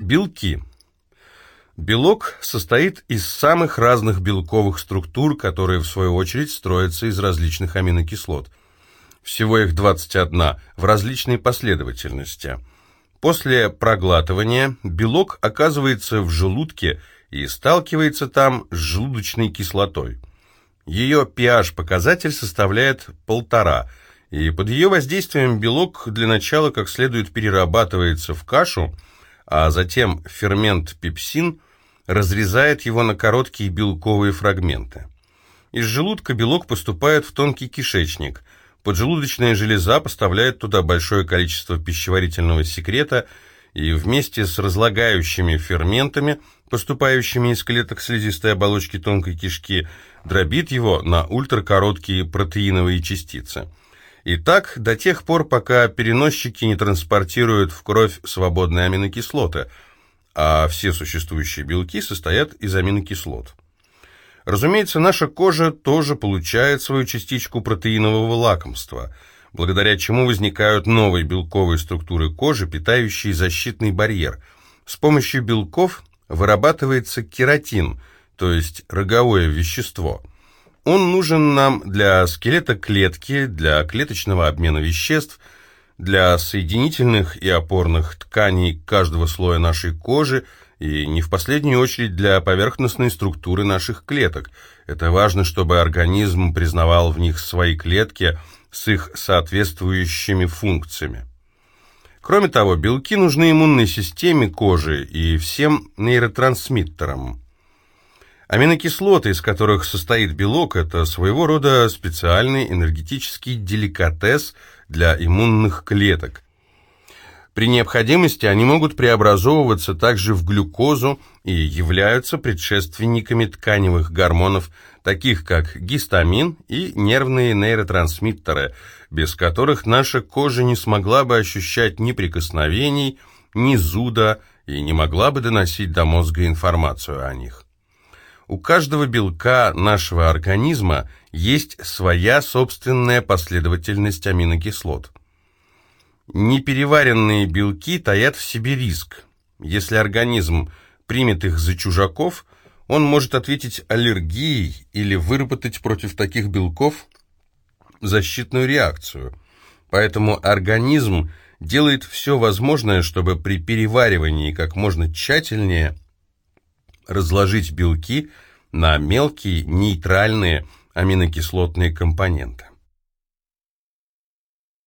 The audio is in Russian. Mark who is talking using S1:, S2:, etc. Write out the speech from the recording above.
S1: Белки. Белок состоит из самых разных белковых структур, которые в свою очередь строятся из различных аминокислот. Всего их 21 в различной последовательности. После проглатывания белок оказывается в желудке и сталкивается там с желудочной кислотой. Ее pH-показатель составляет полтора, и под ее воздействием белок для начала как следует перерабатывается в кашу, а затем фермент пепсин разрезает его на короткие белковые фрагменты. Из желудка белок поступает в тонкий кишечник. Поджелудочная железа поставляет туда большое количество пищеварительного секрета и вместе с разлагающими ферментами, поступающими из клеток слизистой оболочки тонкой кишки, дробит его на ультракороткие протеиновые частицы. И так до тех пор, пока переносчики не транспортируют в кровь свободные аминокислоты, а все существующие белки состоят из аминокислот. Разумеется, наша кожа тоже получает свою частичку протеинового лакомства, благодаря чему возникают новые белковые структуры кожи, питающие защитный барьер. С помощью белков вырабатывается кератин, то есть роговое вещество – он нужен нам для скелета клетки, для клеточного обмена веществ, для соединительных и опорных тканей каждого слоя нашей кожи и не в последнюю очередь для поверхностной структуры наших клеток. Это важно, чтобы организм признавал в них свои клетки с их соответствующими функциями. Кроме того, белки нужны иммунной системе кожи и всем нейротрансмиттерам. Аминокислоты, из которых состоит белок, это своего рода специальный энергетический деликатес для иммунных клеток. При необходимости они могут преобразовываться также в глюкозу и являются предшественниками тканевых гормонов, таких как гистамин и нервные нейротрансмиттеры, без которых наша кожа не смогла бы ощущать ни прикосновений, ни зуда и не могла бы доносить до мозга информацию о них. У каждого белка нашего организма есть своя собственная последовательность аминокислот. Непереваренные белки таят в себе риск. Если организм примет их за чужаков, он может ответить аллергией или выработать против таких белков защитную реакцию. Поэтому организм делает все возможное, чтобы при переваривании как можно тщательнее – разложить белки на мелкие нейтральные аминокислотные компоненты.